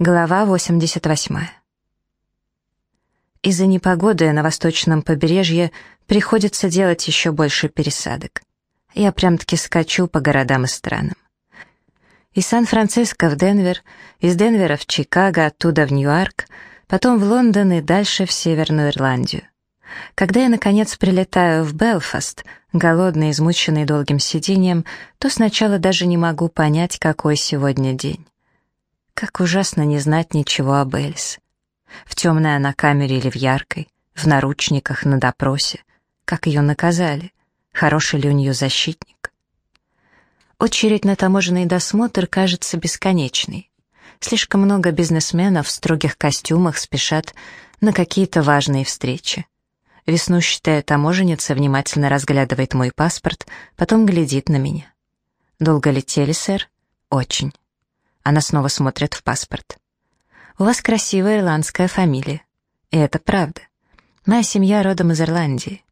Глава 88. Из-за непогоды на восточном побережье приходится делать еще больше пересадок. Я прям-таки скачу по городам и странам. Из Сан-Франциско в Денвер, из Денвера в Чикаго, оттуда в Нью-Йорк, потом в Лондон и дальше в Северную Ирландию. Когда я, наконец, прилетаю в Белфаст, голодный, измученный долгим сидением, то сначала даже не могу понять, какой сегодня день. Как ужасно не знать ничего об Элис. В темной она камере или в яркой, в наручниках, на допросе. Как ее наказали? Хороший ли у нее защитник? Очередь на таможенный досмотр кажется бесконечной. Слишком много бизнесменов в строгих костюмах спешат на какие-то важные встречи. Веснущатая таможенница внимательно разглядывает мой паспорт, потом глядит на меня. «Долго летели, сэр?» «Очень». Она снова смотрит в паспорт. «У вас красивая ирландская фамилия». И это правда. Моя семья родом из Ирландии.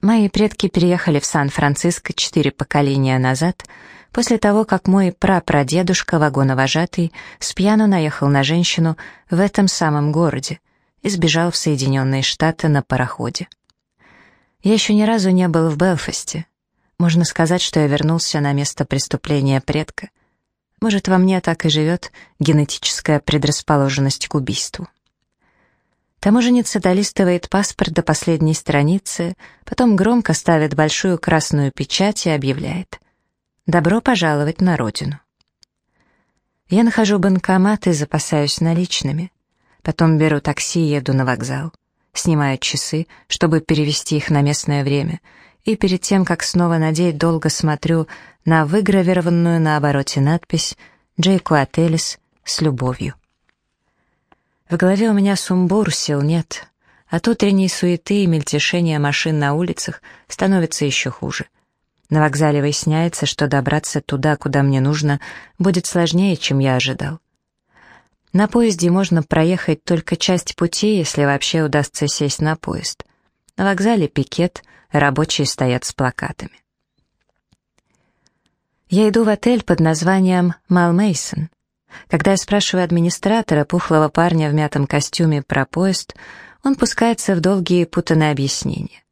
Мои предки переехали в Сан-Франциско четыре поколения назад, после того, как мой прапрадедушка, вагоновожатый, с пьяну наехал на женщину в этом самом городе и сбежал в Соединенные Штаты на пароходе. Я еще ни разу не был в Белфасте. Можно сказать, что я вернулся на место преступления предка — может, во мне так и живет генетическая предрасположенность к убийству. Таможенница долистывает паспорт до последней страницы, потом громко ставит большую красную печать и объявляет «Добро пожаловать на родину». Я нахожу банкомат и запасаюсь наличными. Потом беру такси и еду на вокзал. Снимаю часы, чтобы перевести их на местное время, и перед тем, как снова надеть, долго смотрю на выгравированную на обороте надпись «Джейку Ателис с любовью». В голове у меня сумбур, сил нет. От утренней суеты и мельтешения машин на улицах становится еще хуже. На вокзале выясняется, что добраться туда, куда мне нужно, будет сложнее, чем я ожидал. На поезде можно проехать только часть пути, если вообще удастся сесть на поезд. На вокзале пикет, рабочие стоят с плакатами. Я иду в отель под названием Малмейсон. Когда я спрашиваю администратора, пухлого парня в мятом костюме, про поезд, он пускается в долгие путанные объяснения.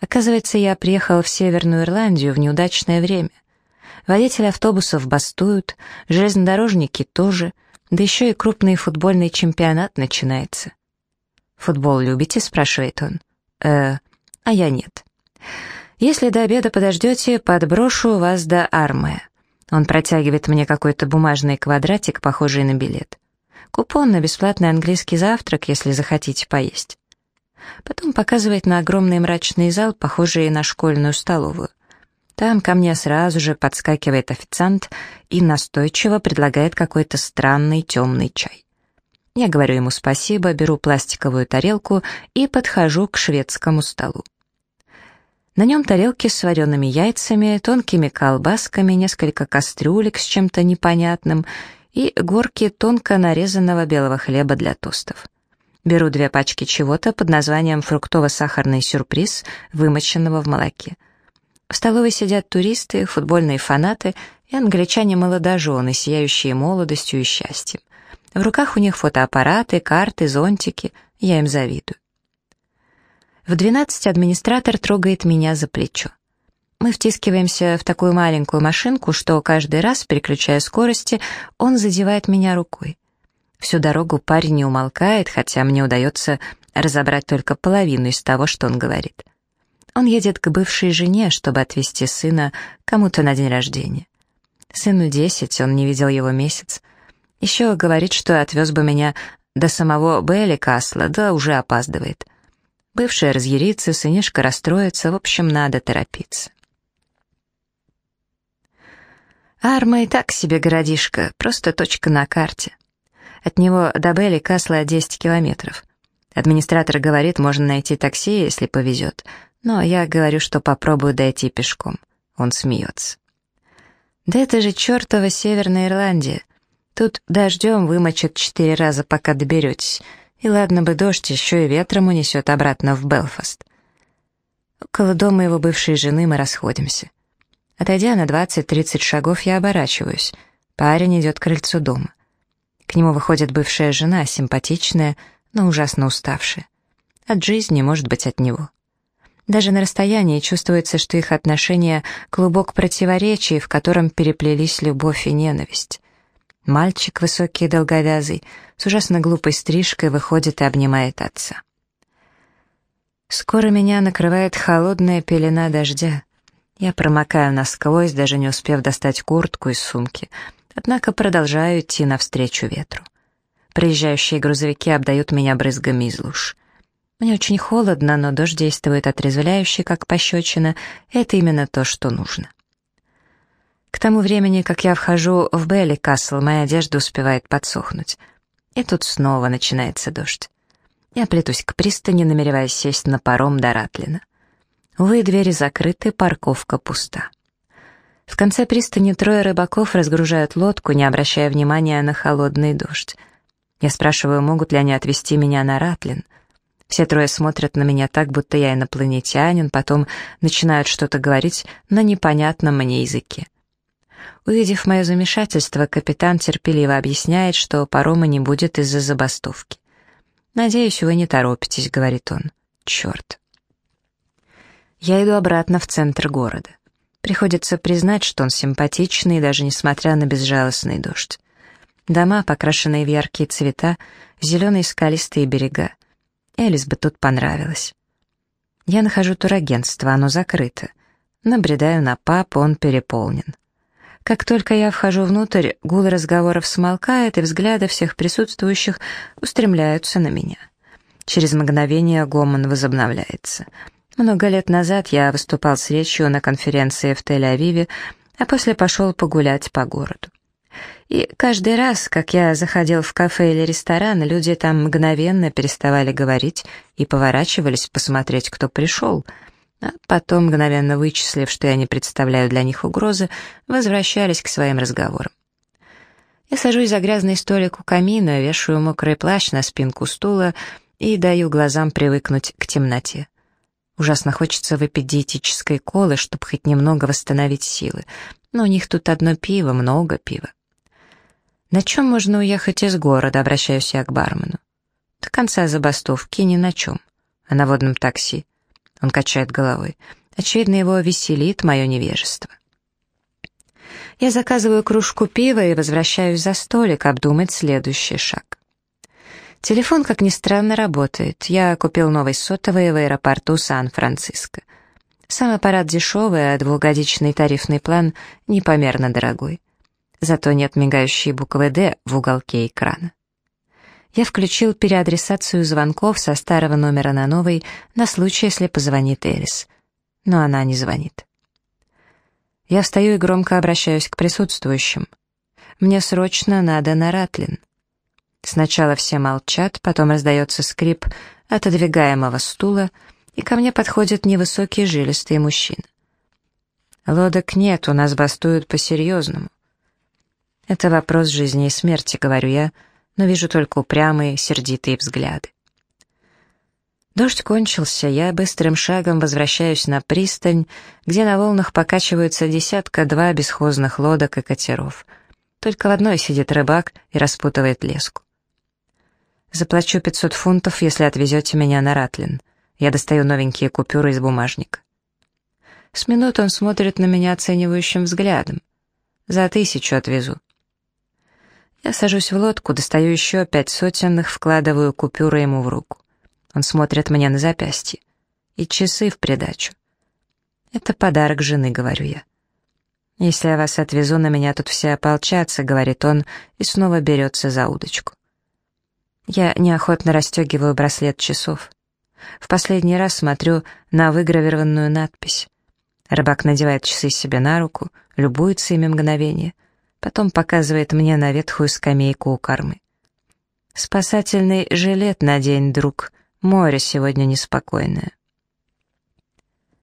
Оказывается, я приехал в Северную Ирландию в неудачное время. Водители автобусов бастуют, железнодорожники тоже, да еще и крупный футбольный чемпионат начинается. «Футбол любите?» — спрашивает он. «Э, а я нет». Если до обеда подождете, подброшу вас до Армы. Он протягивает мне какой-то бумажный квадратик, похожий на билет. Купон на бесплатный английский завтрак, если захотите поесть. Потом показывает на огромный мрачный зал, похожий на школьную столовую. Там ко мне сразу же подскакивает официант и настойчиво предлагает какой-то странный темный чай. Я говорю ему спасибо, беру пластиковую тарелку и подхожу к шведскому столу. На нем тарелки с вареными яйцами, тонкими колбасками, несколько кастрюлек с чем-то непонятным и горки тонко нарезанного белого хлеба для тостов. Беру две пачки чего-то под названием фруктово-сахарный сюрприз, вымоченного в молоке. В столовой сидят туристы, футбольные фанаты и англичане-молодожены, сияющие молодостью и счастьем. В руках у них фотоаппараты, карты, зонтики. Я им завидую. В 12 администратор трогает меня за плечо. Мы втискиваемся в такую маленькую машинку, что каждый раз, переключая скорости, он задевает меня рукой. Всю дорогу парень не умолкает, хотя мне удается разобрать только половину из того, что он говорит. Он едет к бывшей жене, чтобы отвезти сына кому-то на день рождения. Сыну десять, он не видел его месяц. Еще говорит, что отвез бы меня до самого Белли Касла, да уже опаздывает. Бывшая разъярится, сынишка расстроится, в общем, надо торопиться. Арма и так себе городишко, просто точка на карте. От него до Белли Касла 10 километров. Администратор говорит, можно найти такси, если повезет, но я говорю, что попробую дойти пешком. Он смеется. Да это же чертова Северная Ирландия. Тут дождем вымочат четыре раза, пока доберетесь. И ладно бы дождь, еще и ветром унесет обратно в Белфаст. Около дома его бывшей жены мы расходимся. Отойдя на 20-30 шагов, я оборачиваюсь. Парень идет к крыльцу дома. К нему выходит бывшая жена, симпатичная, но ужасно уставшая. От жизни, может быть, от него. Даже на расстоянии чувствуется, что их отношения — клубок противоречий, в котором переплелись любовь и ненависть. Мальчик, высокий и долговязый, с ужасно глупой стрижкой выходит и обнимает отца. Скоро меня накрывает холодная пелена дождя. Я промокаю насквозь, даже не успев достать куртку из сумки, однако продолжаю идти навстречу ветру. Приезжающие грузовики обдают меня брызгами из луж. Мне очень холодно, но дождь действует отрезвляюще, как пощечина, это именно то, что нужно. К тому времени, как я вхожу в Белли Касл, моя одежда успевает подсохнуть. И тут снова начинается дождь. Я плетусь к пристани, намереваясь сесть на паром до Ратлина. Увы, двери закрыты, парковка пуста. В конце пристани трое рыбаков разгружают лодку, не обращая внимания на холодный дождь. Я спрашиваю, могут ли они отвезти меня на Ратлин. Все трое смотрят на меня так, будто я инопланетянин, потом начинают что-то говорить на непонятном мне языке. Увидев мое замешательство, капитан терпеливо объясняет, что парома не будет из-за забастовки. «Надеюсь, вы не торопитесь», — говорит он. «Черт». Я иду обратно в центр города. Приходится признать, что он симпатичный, даже несмотря на безжалостный дождь. Дома, покрашенные в яркие цвета, зеленые скалистые берега. Элис бы тут понравилось. Я нахожу турагентство, оно закрыто. Набредаю на пап, он переполнен. Как только я вхожу внутрь, гул разговоров смолкает, и взгляды всех присутствующих устремляются на меня. Через мгновение гомон возобновляется. Много лет назад я выступал с речью на конференции в Тель-Авиве, а после пошел погулять по городу. И каждый раз, как я заходил в кафе или ресторан, люди там мгновенно переставали говорить и поворачивались посмотреть, кто пришел, а потом, мгновенно вычислив, что я не представляю для них угрозы, возвращались к своим разговорам. Я сажусь за грязный столик у камина, вешаю мокрый плащ на спинку стула и даю глазам привыкнуть к темноте. Ужасно хочется выпить диетической колы, чтобы хоть немного восстановить силы, но у них тут одно пиво, много пива. На чем можно уехать из города, обращаюсь я к бармену. До конца забастовки ни на чем. А на водном такси? Он качает головой. Очевидно, его веселит мое невежество. Я заказываю кружку пива и возвращаюсь за столик обдумать следующий шаг. Телефон, как ни странно, работает. Я купил новый сотовый в аэропорту Сан-Франциско. Сам аппарат дешевый, а двухгодичный тарифный план непомерно дорогой. Зато нет мигающей буквы «Д» в уголке экрана. Я включил переадресацию звонков со старого номера на новый на случай, если позвонит Элис. Но она не звонит. Я встаю и громко обращаюсь к присутствующим. Мне срочно надо на Ратлин. Сначала все молчат, потом раздается скрип отодвигаемого стула, и ко мне подходит невысокий жилистый мужчина. «Лодок нет, у нас бастуют по-серьезному. Это вопрос жизни и смерти, говорю я, но вижу только упрямые, сердитые взгляды. Дождь кончился, я быстрым шагом возвращаюсь на пристань, где на волнах покачиваются десятка-два бесхозных лодок и катеров. Только в одной сидит рыбак и распутывает леску. Заплачу 500 фунтов, если отвезете меня на Ратлин. Я достаю новенькие купюры из бумажника. С минут он смотрит на меня оценивающим взглядом. За тысячу отвезу. Я сажусь в лодку, достаю еще пять сотенных, вкладываю купюры ему в руку. Он смотрит мне на запястье. И часы в придачу. «Это подарок жены», — говорю я. «Если я вас отвезу, на меня тут все ополчатся», — говорит он, и снова берется за удочку. Я неохотно расстегиваю браслет часов. В последний раз смотрю на выгравированную надпись. Рыбак надевает часы себе на руку, любуется ими мгновение — Потом показывает мне на ветхую скамейку у кормы. «Спасательный жилет надень, друг. Море сегодня неспокойное».